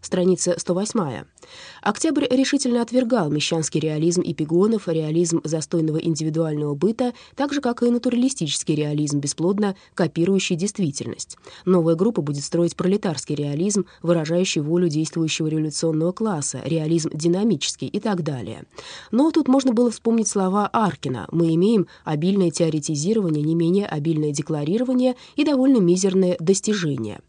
страница 108. Октябрь решительно отвергал мещанский реализм эпигонов, реализм застойного индивидуального быта, так же, как и натуралистический реализм, бесплодно копирующий действительность. Новая группа будет строить пролетарский реализм, выражающий волю действующего революционного класса, реализм динамический и так далее. Но тут можно было вспомнить слова Аркина «Мы имеем обильное теоретизирование, не менее обильное декларирование и довольно мизерное достижение».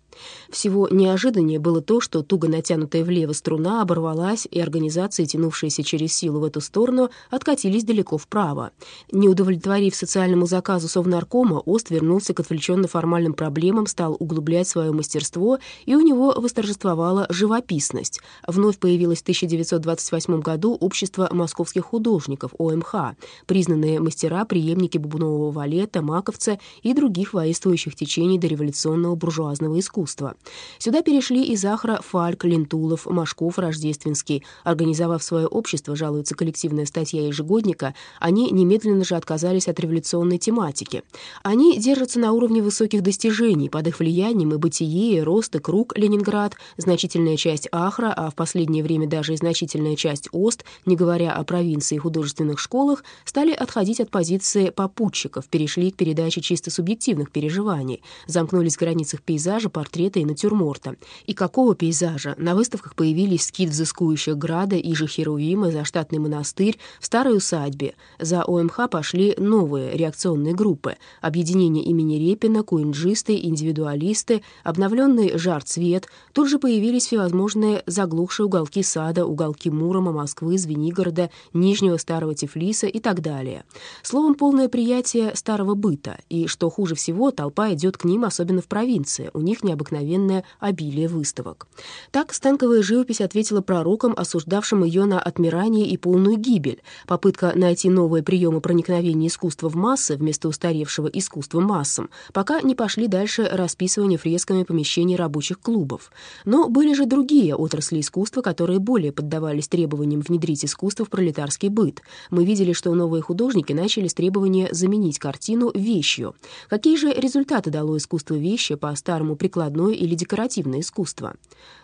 Всего неожиданнее было то, что туго натянутая влево струна оборвалась, и организации, тянувшиеся через силу в эту сторону, откатились далеко вправо. Не удовлетворив социальному заказу Совнаркома, Ост вернулся к отвлеченно-формальным проблемам, стал углублять свое мастерство, и у него восторжествовала живописность. Вновь появилось в 1928 году Общество московских художников, ОМХ, признанные мастера, преемники бубнового валета, маковца и других воинствующих течений дореволюционного буржуазного искусства искусства. Сюда перешли и Захара Фальк, Лентулов, Машков, Рождественский. Организовав свое общество, жалуется коллективная статья ежегодника, они немедленно же отказались от революционной тематики. Они держатся на уровне высоких достижений, под их влиянием и бытие, и рост, и круг Ленинград, значительная часть Ахра, а в последнее время даже и значительная часть Ост, не говоря о провинции и художественных школах, стали отходить от позиции попутчиков, перешли к передаче чисто субъективных переживаний, замкнулись в границах пейзажа, портрета и натюрморта. И какого пейзажа? На выставках появились скид взыскующих града и же Херувима, заштатный монастырь в старой усадьбе. За ОМХ пошли новые реакционные группы. Объединение имени Репина, куинджисты, индивидуалисты, обновленный жар-цвет. Тут же появились всевозможные заглохшие уголки сада, уголки Мурома, Москвы, Звенигорода, Нижнего Старого Тифлиса и так далее. Словом, полное приятие старого быта. И, что хуже всего, толпа идет к ним, особенно в провинции. У них не необыкновенное обилие выставок. Так станковая живопись ответила пророкам, осуждавшим ее на отмирание и полную гибель. Попытка найти новые приемы проникновения искусства в массы вместо устаревшего искусства массам, пока не пошли дальше расписывания фресками помещений рабочих клубов. Но были же другие отрасли искусства, которые более поддавались требованиям внедрить искусство в пролетарский быт. Мы видели, что новые художники начали с требования заменить картину вещью. Какие же результаты дало искусство вещи по старому прикладу прикладное или декоративное искусство.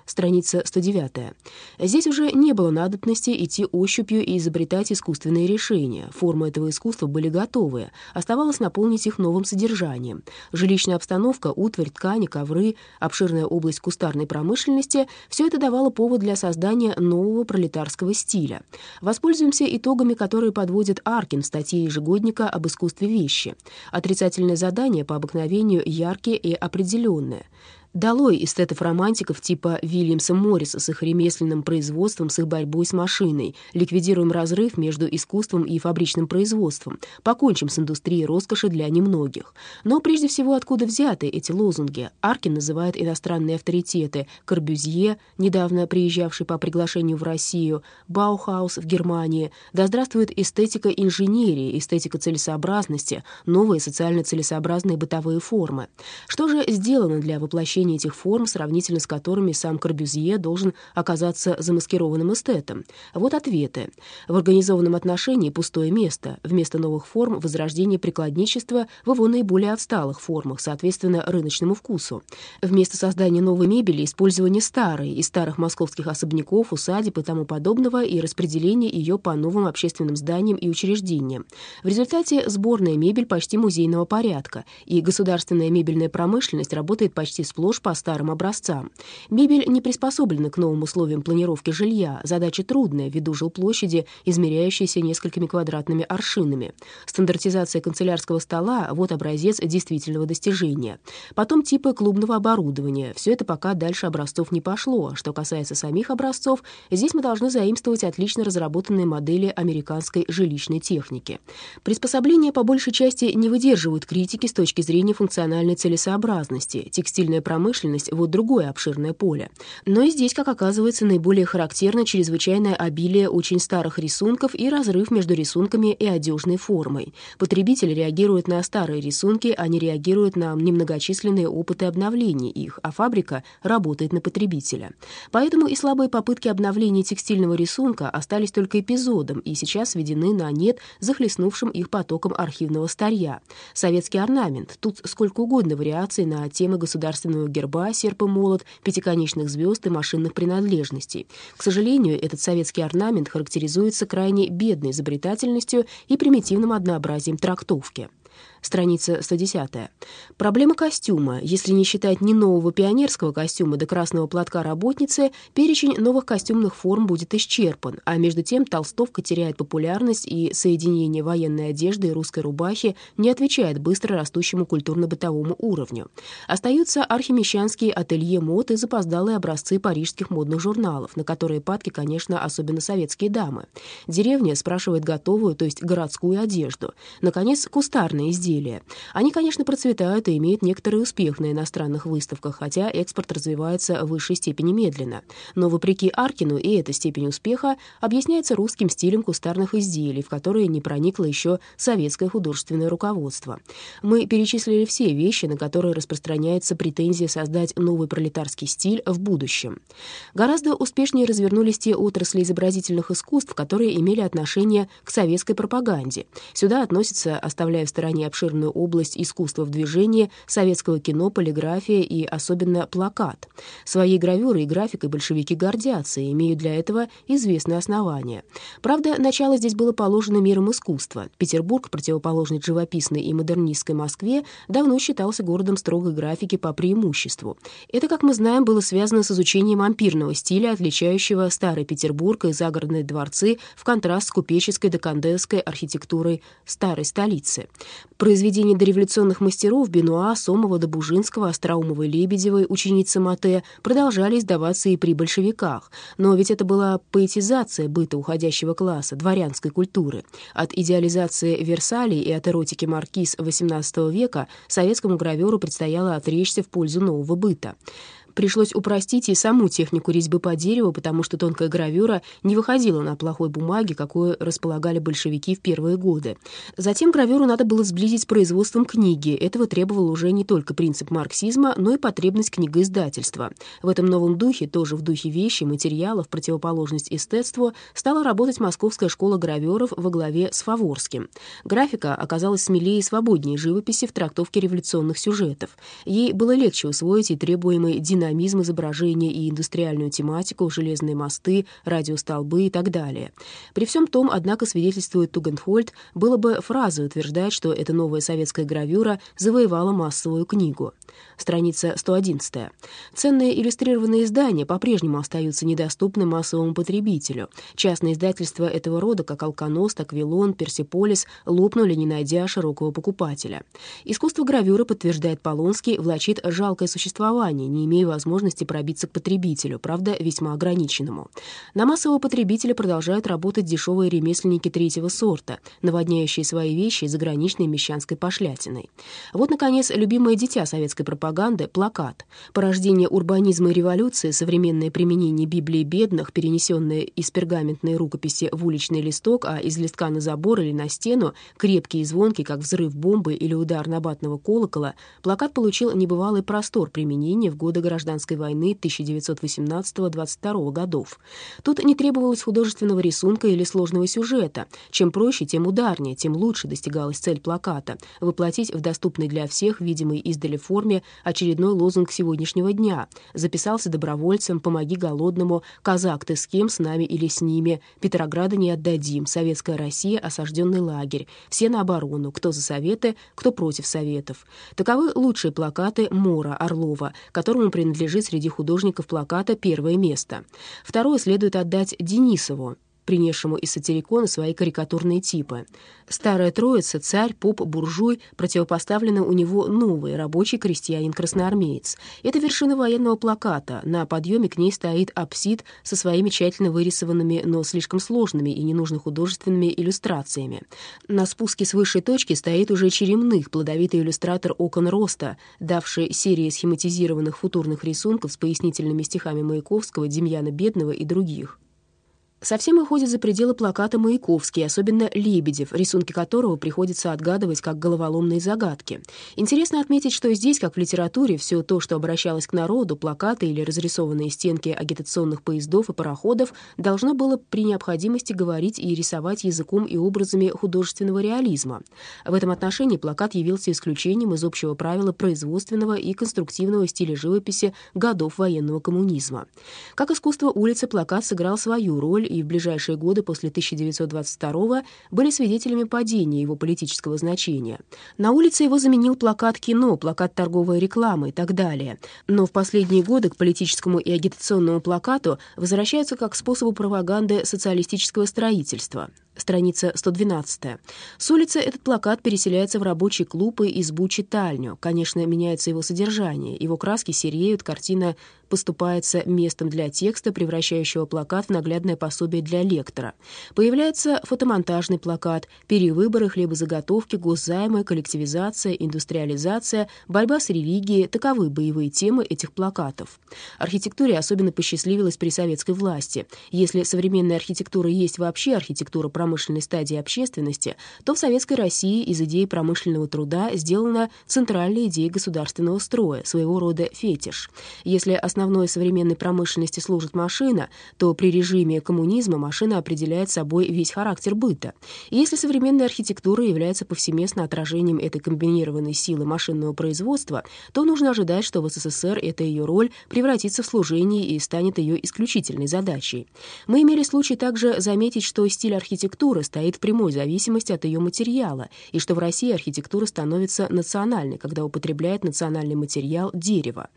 Страница 109. Здесь уже не было надобности идти ощупью и изобретать искусственные решения. Формы этого искусства были готовые. Оставалось наполнить их новым содержанием. Жилищная обстановка, утварь, ткани, ковры, обширная область кустарной промышленности — все это давало повод для создания нового пролетарского стиля. Воспользуемся итогами, которые подводит Аркин в статье ежегодника об искусстве вещи. Отрицательные задания по обыкновению яркие и определенные. Долой эстетов-романтиков типа Вильямса Морриса с их ремесленным производством, с их борьбой с машиной. Ликвидируем разрыв между искусством и фабричным производством. Покончим с индустрией роскоши для немногих. Но прежде всего, откуда взяты эти лозунги? Аркин называет иностранные авторитеты. Корбюзье, недавно приезжавший по приглашению в Россию, Баухаус в Германии. Да здравствует эстетика инженерии, эстетика целесообразности, новые социально целесообразные бытовые формы. Что же сделано для воплощения изучение этих форм, сравнительно с которыми сам Корбюзье должен оказаться замаскированным эстетом. Вот ответы. В организованном отношении пустое место. Вместо новых форм возрождение прикладничества в его наиболее отсталых формах, соответственно, рыночному вкусу. Вместо создания новой мебели использование старой, из старых московских особняков, усадеб и тому подобного, и распределение ее по новым общественным зданиям и учреждениям. В результате сборная мебель почти музейного порядка, и государственная мебельная промышленность работает почти сплошь сплошь по старым образцам. Мебель не приспособлена к новым условиям планировки жилья. Задача трудная ввиду жилплощади, измеряющейся несколькими квадратными аршинами. Стандартизация канцелярского стола — вот образец действительного достижения. Потом типы клубного оборудования. Все это пока дальше образцов не пошло. Что касается самих образцов, здесь мы должны заимствовать отлично разработанные модели американской жилищной техники. Приспособления по большей части не выдерживают критики с точки зрения функциональной целесообразности. Текстильная промышленность промышленность — вот другое обширное поле. Но и здесь, как оказывается, наиболее характерно чрезвычайное обилие очень старых рисунков и разрыв между рисунками и одежной формой. Потребитель реагирует на старые рисунки, а не реагирует на немногочисленные опыты обновления их, а фабрика работает на потребителя. Поэтому и слабые попытки обновления текстильного рисунка остались только эпизодом и сейчас сведены на нет захлестнувшим их потоком архивного старья. Советский орнамент. Тут сколько угодно вариаций на темы государственного герба, серп и молот, пятиконечных звезд и машинных принадлежностей. К сожалению, этот советский орнамент характеризуется крайне бедной изобретательностью и примитивным однообразием трактовки страница 110. Проблема костюма. Если не считать ни нового пионерского костюма до красного платка работницы, перечень новых костюмных форм будет исчерпан, а между тем толстовка теряет популярность, и соединение военной одежды и русской рубахи не отвечает быстро растущему культурно-бытовому уровню. Остаются архимещанские ателье мод и запоздалые образцы парижских модных журналов, на которые падки, конечно, особенно советские дамы. Деревня спрашивает готовую, то есть городскую одежду. Наконец, кустарные изделия изделия. Они, конечно, процветают и имеют некоторый успех на иностранных выставках, хотя экспорт развивается в высшей степени медленно. Но, вопреки Аркину, и эта степень успеха объясняется русским стилем кустарных изделий, в которые не проникло еще советское художественное руководство. Мы перечислили все вещи, на которые распространяется претензия создать новый пролетарский стиль в будущем. Гораздо успешнее развернулись те отрасли изобразительных искусств, которые имели отношение к советской пропаганде. Сюда относятся, оставляя в стороне обширные обширную область искусства в движении, советского кино, полиграфия и особенно плакат. Своей гравюрой и графикой большевики гордятся и имеют для этого известные основания. Правда, начало здесь было положено миром искусства. Петербург, противоположный живописной и модернистской Москве, давно считался городом строгой графики по преимуществу. Это, как мы знаем, было связано с изучением ампирного стиля, отличающего старый Петербург и загородные дворцы в контраст с купеческой декандентской архитектурой старой столицы. Произведения дореволюционных мастеров Бенуа, Сомова, Добужинского, Остроумовой, Лебедевой, ученицы Мате продолжали издаваться и при большевиках. Но ведь это была поэтизация быта уходящего класса, дворянской культуры. От идеализации Версалей и от эротики маркиз XVIII века советскому граверу предстояло отречься в пользу нового быта. Пришлось упростить и саму технику резьбы по дереву, потому что тонкая гравюра не выходила на плохой бумаге, какую располагали большевики в первые годы. Затем гравюру надо было сблизить с производством книги. Этого требовал уже не только принцип марксизма, но и потребность книгоиздательства. В этом новом духе, тоже в духе вещи, материалов, противоположность эстетству, стала работать Московская школа граверов во главе с Фаворским. Графика оказалась смелее и свободнее живописи в трактовке революционных сюжетов. Ей было легче усвоить и требуемый динамизм динамизм изображения и индустриальную тематику, железные мосты, радиостолбы и так далее. При всем том, однако, свидетельствует Тугенхольд, было бы фразой утверждать, что эта новая советская гравюра завоевала массовую книгу. Страница 111. Ценные иллюстрированные издания по-прежнему остаются недоступны массовому потребителю. Частные издательства этого рода, как «Алконост», «Аквилон», «Персиполис», лопнули, не найдя широкого покупателя. Искусство гравюры, подтверждает Полонский, влачит жалкое существование, не имея возможности пробиться к потребителю, правда, весьма ограниченному. На массового потребителя продолжают работать дешевые ремесленники третьего сорта, наводняющие свои вещи заграничной мещанской пошлятиной. Вот, наконец, любимое дитя советской пропаганды — плакат. Порождение урбанизма и революции, современное применение Библии бедных, перенесенное из пергаментной рукописи в уличный листок, а из листка на забор или на стену, крепкий и звонкий, как взрыв бомбы или удар набатного колокола, плакат получил небывалый простор применения в годы гражданской гражданской войны 1918-22 годов. Тут не требовалось художественного рисунка или сложного сюжета. Чем проще, тем ударнее, тем лучше достигалась цель плаката — воплотить в доступной для всех, видимой издали форме, очередной лозунг сегодняшнего дня. Записался добровольцем «Помоги голодному», «Казак, ты с кем, с нами или с ними», «Петрограда не отдадим», «Советская Россия, осажденный лагерь», «Все на оборону», «Кто за советы», «Кто против советов». Таковы лучшие плакаты Мора Орлова, которому принадлежит принадлежит среди художников плаката первое место. Второе следует отдать Денисову, принесшему из сатирикона свои карикатурные типы. Старая троица, царь, поп, буржуй, противопоставлены у него новый, рабочий крестьянин-красноармеец. Это вершина военного плаката. На подъеме к ней стоит апсид со своими тщательно вырисованными, но слишком сложными и ненужно художественными иллюстрациями. На спуске с высшей точки стоит уже черемных, плодовитый иллюстратор окон роста, давший серии схематизированных футурных рисунков с пояснительными стихами Маяковского, Демьяна Бедного и других. Совсем уходит за пределы плаката Маяковский, особенно Лебедев, рисунки которого приходится отгадывать как головоломные загадки. Интересно отметить, что здесь, как в литературе, все то, что обращалось к народу, плакаты или разрисованные стенки агитационных поездов и пароходов, должно было при необходимости говорить и рисовать языком и образами художественного реализма. В этом отношении плакат явился исключением из общего правила производственного и конструктивного стиля живописи годов военного коммунизма. Как искусство улицы, плакат сыграл свою роль и в ближайшие годы после 1922 были свидетелями падения его политического значения. На улице его заменил плакат кино, плакат торговой рекламы и так далее. Но в последние годы к политическому и агитационному плакату возвращаются как к способу пропаганды социалистического строительства страница 112. С улицы этот плакат переселяется в рабочий клуб и избу-читальню. Конечно, меняется его содержание. Его краски сереют, картина поступается местом для текста, превращающего плакат в наглядное пособие для лектора. Появляется фотомонтажный плакат, перевыборы, хлебозаготовки, госзаймы, коллективизация, индустриализация, борьба с религией — таковы боевые темы этих плакатов. Архитектуре особенно посчастливилось при советской власти. Если современная архитектура есть вообще архитектура промышленной стадии общественности, то в Советской России из идеи промышленного труда сделана центральная идея государственного строя, своего рода фетиш. Если основной современной промышленности служит машина, то при режиме коммунизма машина определяет собой весь характер быта. И если современная архитектура является повсеместно отражением этой комбинированной силы машинного производства, то нужно ожидать, что в СССР эта ее роль превратится в служение и станет ее исключительной задачей. Мы имели случай также заметить, что стиль архитектуры архитектура стоит в прямой зависимости от ее материала, и что в России архитектура становится национальной, когда употребляет национальный материал дерево.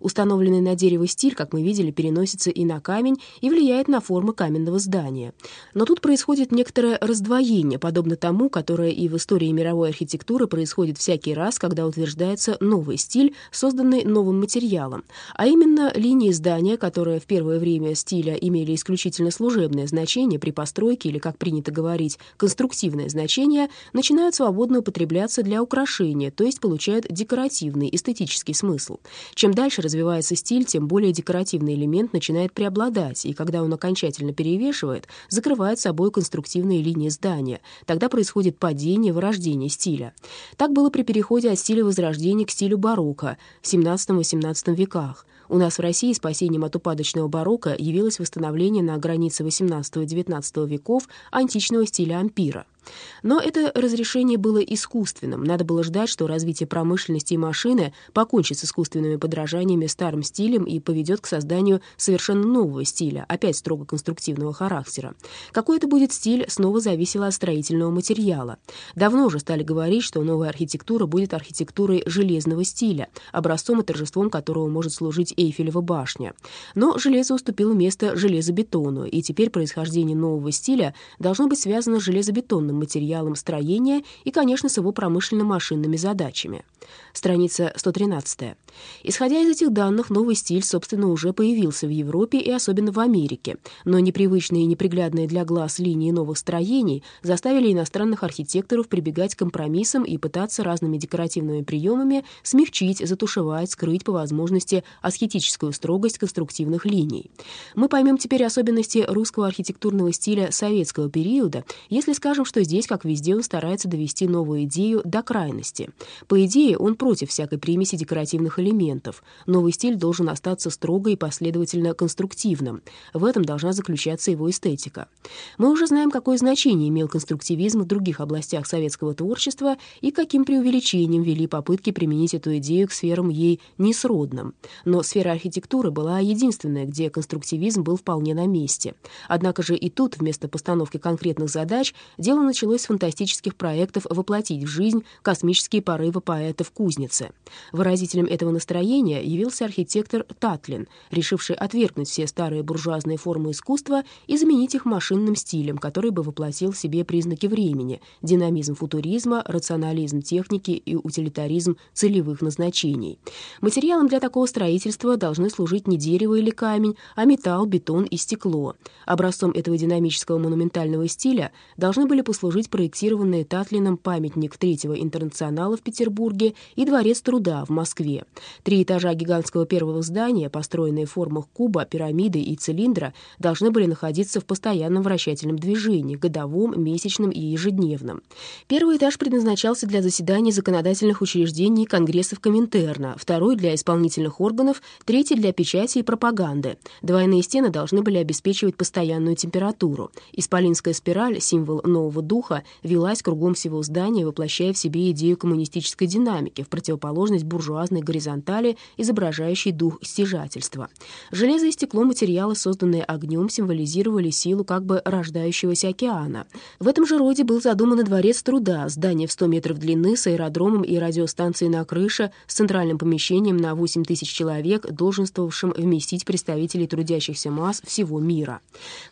Установленный на дерево стиль, как мы видели, переносится и на камень и влияет на формы каменного здания. Но тут происходит некоторое раздвоение, подобно тому, которое и в истории мировой архитектуры происходит всякий раз, когда утверждается новый стиль, созданный новым материалом, а именно линии здания, которые в первое время стиля имели исключительно служебное значение при постройке или, как принято говорить, конструктивное значение, начинают свободно употребляться для украшения, то есть получают декоративный, эстетический смысл. Чем дальше развивается стиль, тем более декоративный элемент начинает преобладать, и когда он окончательно перевешивает, закрывает собой конструктивные линии здания. Тогда происходит падение, вырождение стиля. Так было при переходе от стиля Возрождения к стилю барокко в XVII-XVIII веках. У нас в России спасением от упадочного барокко явилось восстановление на границе XVIII-XIX веков античного стиля ампира. Но это разрешение было искусственным. Надо было ждать, что развитие промышленности и машины покончит с искусственными подражаниями старым стилем и поведет к созданию совершенно нового стиля, опять строго конструктивного характера. Какой это будет стиль, снова зависело от строительного материала. Давно уже стали говорить, что новая архитектура будет архитектурой железного стиля, образцом и торжеством которого может служить Эйфелева башня. Но железо уступило место железобетону, и теперь происхождение нового стиля должно быть связано с железобетонным материалом строения и, конечно, с его промышленно-машинными задачами. Страница 113. Исходя из этих данных, новый стиль, собственно, уже появился в Европе и особенно в Америке, но непривычные и неприглядные для глаз линии новых строений заставили иностранных архитекторов прибегать к компромиссам и пытаться разными декоративными приемами смягчить, затушевать, скрыть по возможности аскетическую строгость конструктивных линий. Мы поймем теперь особенности русского архитектурного стиля советского периода, если скажем, что здесь, как везде, он старается довести новую идею до крайности. По идее, он против всякой примеси декоративных элементов. Новый стиль должен остаться строго и последовательно конструктивным. В этом должна заключаться его эстетика. Мы уже знаем, какое значение имел конструктивизм в других областях советского творчества и каким преувеличением вели попытки применить эту идею к сферам ей несродным. Но сфера архитектуры была единственная, где конструктивизм был вполне на месте. Однако же и тут вместо постановки конкретных задач дело началось с фантастических проектов воплотить в жизнь космические порывы поэта в кузнице. Выразителем этого настроения явился архитектор Татлин, решивший отвергнуть все старые буржуазные формы искусства и заменить их машинным стилем, который бы воплотил в себе признаки времени, динамизм футуризма, рационализм техники и утилитаризм целевых назначений. Материалом для такого строительства должны служить не дерево или камень, а металл, бетон и стекло. Образцом этого динамического монументального стиля должны были послужить послужить проектированный Татлином памятник Третьего интернационала в Петербурге и Дворец труда в Москве. Три этажа гигантского первого здания, построенные в формах куба, пирамиды и цилиндра, должны были находиться в постоянном вращательном движении, годовом, месячном и ежедневном. Первый этаж предназначался для заседаний законодательных учреждений и конгрессов Коминтерна, второй — для исполнительных органов, третий — для печати и пропаганды. Двойные стены должны были обеспечивать постоянную температуру. Исполинская спираль, символ нового духа, велась кругом всего здания, воплощая в себе идею коммунистической динамики в противоположность буржуазной горизонтали, изображающей дух стяжательства. Железо и стекло материалы, созданные огнем, символизировали силу как бы рождающегося океана. В этом же роде был задуман и дворец труда, здание в 100 метров длины с аэродромом и радиостанцией на крыше, с центральным помещением на 8 тысяч человек, долженствовавшим вместить представителей трудящихся масс всего мира.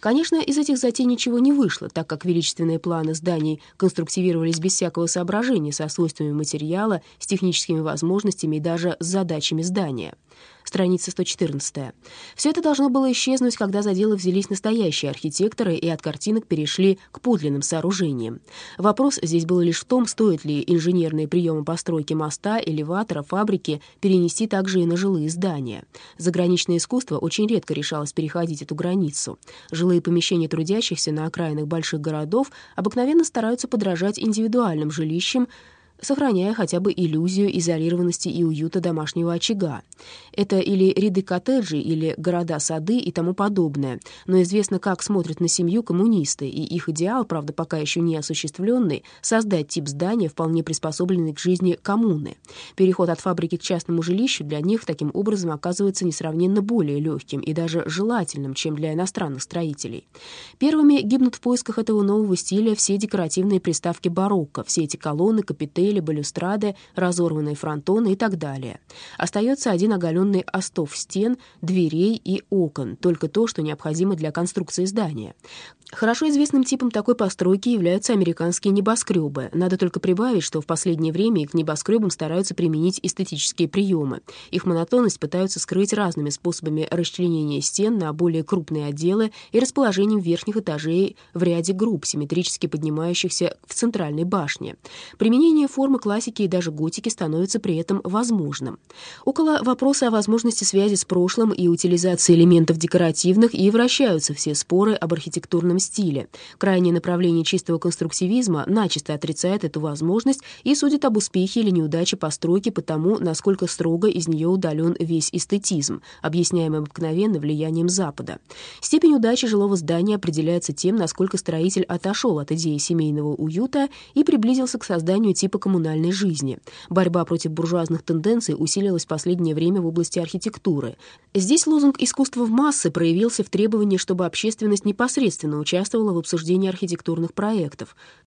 Конечно, из этих затей ничего не вышло, так как величественные планы зданий конструктивировались без всякого соображения со свойствами материала, с техническими возможностями и даже с задачами здания страница 114. Все это должно было исчезнуть, когда за дело взялись настоящие архитекторы и от картинок перешли к подлинным сооружениям. Вопрос здесь был лишь в том, стоит ли инженерные приемы постройки моста, элеватора, фабрики перенести также и на жилые здания. Заграничное искусство очень редко решалось переходить эту границу. Жилые помещения трудящихся на окраинах больших городов обыкновенно стараются подражать индивидуальным жилищам, сохраняя хотя бы иллюзию изолированности и уюта домашнего очага. Это или ряды коттеджей, или города-сады и тому подобное, но известно, как смотрят на семью коммунисты, и их идеал, правда, пока еще не осуществленный, создать тип здания, вполне приспособленный к жизни коммуны. Переход от фабрики к частному жилищу для них таким образом оказывается несравненно более легким и даже желательным, чем для иностранных строителей. Первыми гибнут в поисках этого нового стиля все декоративные приставки барокко, все эти колонны, капители, панели, балюстрады, разорванные фронтоны и так далее. Остается один оголенный остов стен, дверей и окон, только то, что необходимо для конструкции здания. Хорошо известным типом такой постройки являются американские небоскребы. Надо только прибавить, что в последнее время к небоскребам стараются применить эстетические приемы. Их монотонность пытаются скрыть разными способами расчленения стен на более крупные отделы и расположением верхних этажей в ряде групп, симметрически поднимающихся в центральной башне. Применение формы классики и даже готики становится при этом возможным. Около вопроса о возможности связи с прошлым и утилизации элементов декоративных и вращаются все споры об архитектурном стиле. Крайнее направление чистого конструктивизма начисто отрицает эту возможность и судит об успехе или неудаче постройки по тому, насколько строго из нее удален весь эстетизм, объясняемый обыкновенно влиянием Запада. Степень удачи жилого здания определяется тем, насколько строитель отошел от идеи семейного уюта и приблизился к созданию типа коммунальной жизни. Борьба против буржуазных тенденций усилилась в последнее время в области архитектуры. Здесь лозунг «искусство в массы» проявился в требовании, чтобы общественность непосредственно участвовала в обсуждении архитектурных проектов.